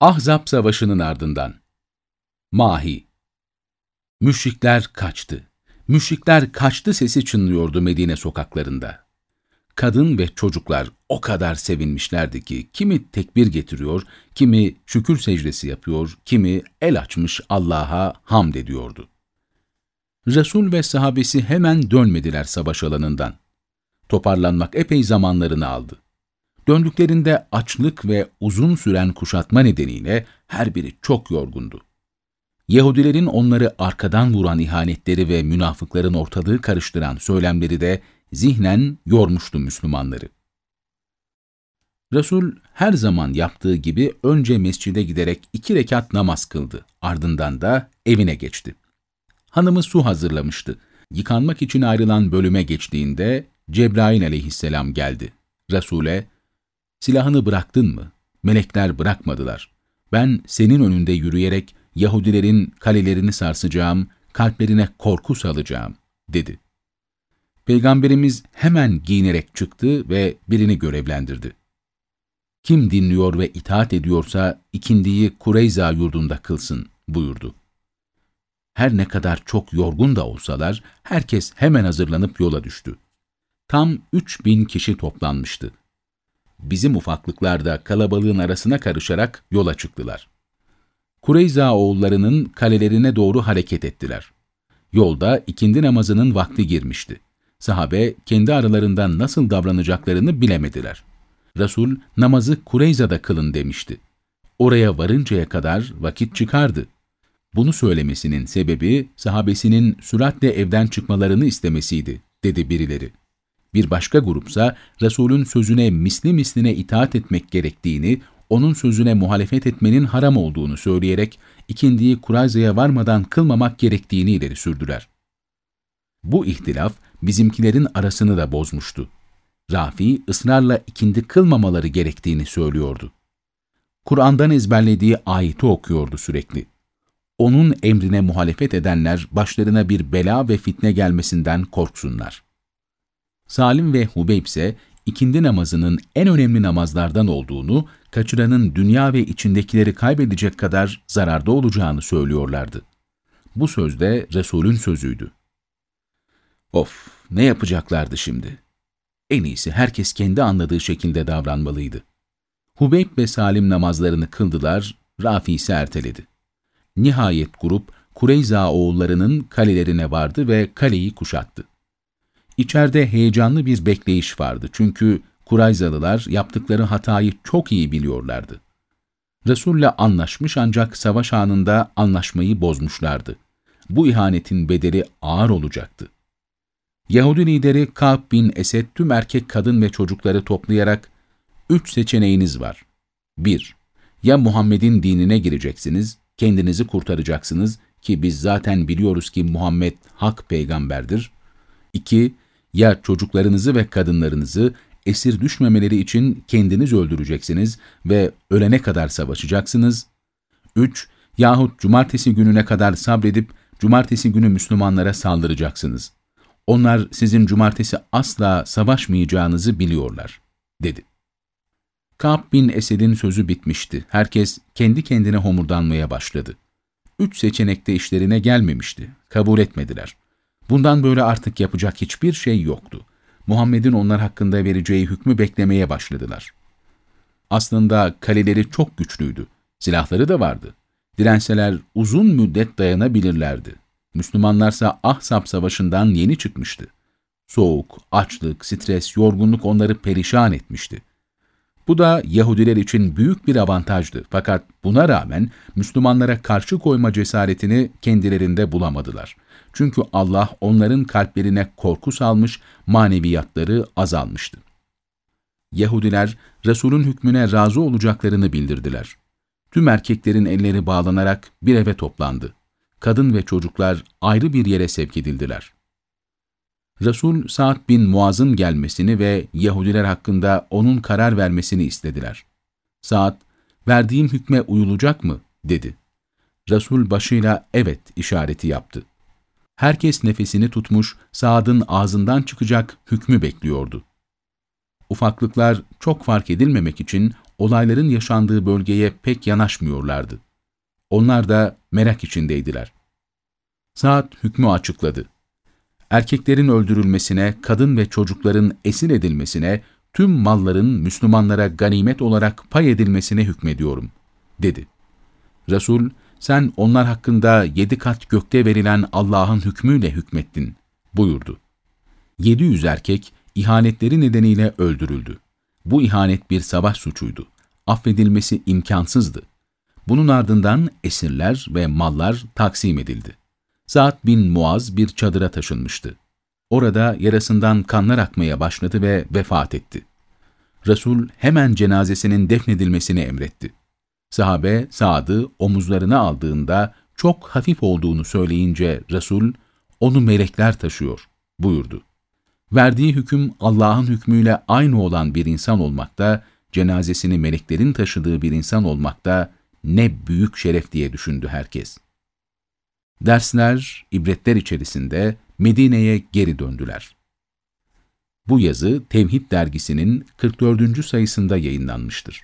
Ahzab Savaşı'nın ardından Mahi Müşrikler kaçtı. Müşrikler kaçtı sesi çınlıyordu Medine sokaklarında. Kadın ve çocuklar o kadar sevinmişlerdi ki kimi tekbir getiriyor, kimi şükür secdesi yapıyor, kimi el açmış Allah'a hamd ediyordu. Resul ve sahabesi hemen dönmediler savaş alanından. Toparlanmak epey zamanlarını aldı. Döndüklerinde açlık ve uzun süren kuşatma nedeniyle her biri çok yorgundu. Yahudilerin onları arkadan vuran ihanetleri ve münafıkların ortalığı karıştıran söylemleri de zihnen yormuştu Müslümanları. Resul her zaman yaptığı gibi önce mescide giderek iki rekat namaz kıldı. Ardından da evine geçti. Hanımı su hazırlamıştı. Yıkanmak için ayrılan bölüme geçtiğinde Cebrail aleyhisselam geldi. Resul'e, silahını bıraktın mı? Melekler bırakmadılar. Ben senin önünde yürüyerek Yahudilerin kalelerini sarsacağım, kalplerine korku salacağım, dedi. Peygamberimiz hemen giyinerek çıktı ve birini görevlendirdi. Kim dinliyor ve itaat ediyorsa ikindiyi Kureyza yurdunda kılsın, buyurdu. Her ne kadar çok yorgun da olsalar, herkes hemen hazırlanıp yola düştü. Tam üç bin kişi toplanmıştı. Bizim ufaklıklar da kalabalığın arasına karışarak yola çıktılar. Kureyza oğullarının kalelerine doğru hareket ettiler. Yolda ikindi namazının vakti girmişti. Sahabe kendi aralarından nasıl davranacaklarını bilemediler. Resul namazı Kureyza'da kılın demişti. Oraya varıncaya kadar vakit çıkardı. Bunu söylemesinin sebebi sahabesinin süratle evden çıkmalarını istemesiydi, dedi birileri. Bir başka grupsa Resul'ün sözüne misli misline itaat etmek gerektiğini, onun sözüne muhalefet etmenin haram olduğunu söyleyerek ikindiyi Kurayza'ya varmadan kılmamak gerektiğini ileri sürdüler. Bu ihtilaf bizimkilerin arasını da bozmuştu. Rafi ısrarla ikindi kılmamaları gerektiğini söylüyordu. Kur'an'dan ezberlediği ayeti okuyordu sürekli. Onun emrine muhalefet edenler başlarına bir bela ve fitne gelmesinden korksunlar. Salim ve Hubeyb ise ikindi namazının en önemli namazlardan olduğunu, kaçıranın dünya ve içindekileri kaybedecek kadar zararda olacağını söylüyorlardı. Bu söz de Resul'ün sözüydü. Of, ne yapacaklardı şimdi? En iyisi herkes kendi anladığı şekilde davranmalıydı. Hubeyb ve Salim namazlarını kıldılar, Rafi ise erteledi. Nihayet grup Kureyza oğullarının kalelerine vardı ve kaleyi kuşattı. İçeride heyecanlı bir bekleyiş vardı çünkü Kurayzalılar yaptıkları hatayı çok iyi biliyorlardı. Resul'le anlaşmış ancak savaş anında anlaşmayı bozmuşlardı. Bu ihanetin bedeli ağır olacaktı. Yahudi lideri Ka'b bin Esed tüm erkek, kadın ve çocukları toplayarak üç seçeneğiniz var. 1. Ya Muhammed'in dinine gireceksiniz, kendinizi kurtaracaksınız ki biz zaten biliyoruz ki Muhammed hak peygamberdir. 2. Ya çocuklarınızı ve kadınlarınızı esir düşmemeleri için kendiniz öldüreceksiniz ve ölene kadar savaşacaksınız. 3. Yahut cumartesi gününe kadar sabredip cumartesi günü Müslümanlara saldıracaksınız. Onlar sizin cumartesi asla savaşmayacağınızı biliyorlar, dedi. Ka'b bin Esed'in sözü bitmişti. Herkes kendi kendine homurdanmaya başladı. Üç seçenekte işlerine gelmemişti. Kabul etmediler. Bundan böyle artık yapacak hiçbir şey yoktu. Muhammed'in onlar hakkında vereceği hükmü beklemeye başladılar. Aslında kaleleri çok güçlüydü. Silahları da vardı. Direnseler uzun müddet dayanabilirlerdi. Müslümanlarsa Ahzab Savaşı'ndan yeni çıkmıştı. Soğuk, açlık, stres, yorgunluk onları perişan etmişti. Bu da Yahudiler için büyük bir avantajdı fakat buna rağmen Müslümanlara karşı koyma cesaretini kendilerinde bulamadılar. Çünkü Allah onların kalplerine korku salmış, maneviyatları azalmıştı. Yahudiler Resul'ün hükmüne razı olacaklarını bildirdiler. Tüm erkeklerin elleri bağlanarak bir eve toplandı. Kadın ve çocuklar ayrı bir yere sevk edildiler. Resul Sa'd bin Muaz'ın gelmesini ve Yahudiler hakkında onun karar vermesini istediler. Sa'd, verdiğim hükme uyulacak mı? dedi. Resul başıyla evet işareti yaptı. Herkes nefesini tutmuş, Sa'd'ın ağzından çıkacak hükmü bekliyordu. Ufaklıklar çok fark edilmemek için olayların yaşandığı bölgeye pek yanaşmıyorlardı. Onlar da merak içindeydiler. Saat hükmü açıkladı. Erkeklerin öldürülmesine, kadın ve çocukların esir edilmesine, tüm malların Müslümanlara ganimet olarak pay edilmesine hükmediyorum, dedi. Resul, sen onlar hakkında yedi kat gökte verilen Allah'ın hükmüyle hükmettin, buyurdu. 700 erkek ihanetleri nedeniyle öldürüldü. Bu ihanet bir savaş suçuydu. Affedilmesi imkansızdı. Bunun ardından esirler ve mallar taksim edildi. Sa'd bin Muaz bir çadıra taşınmıştı. Orada yarasından kanlar akmaya başladı ve vefat etti. Resul hemen cenazesinin defnedilmesini emretti. Sahabe Sa'd'ı omuzlarına aldığında çok hafif olduğunu söyleyince Resul, onu melekler taşıyor buyurdu. Verdiği hüküm Allah'ın hükmüyle aynı olan bir insan olmakta, cenazesini meleklerin taşıdığı bir insan olmakta ne büyük şeref diye düşündü herkes. Dersler, ibretler içerisinde Medine'ye geri döndüler. Bu yazı Tevhid dergisinin 44. sayısında yayınlanmıştır.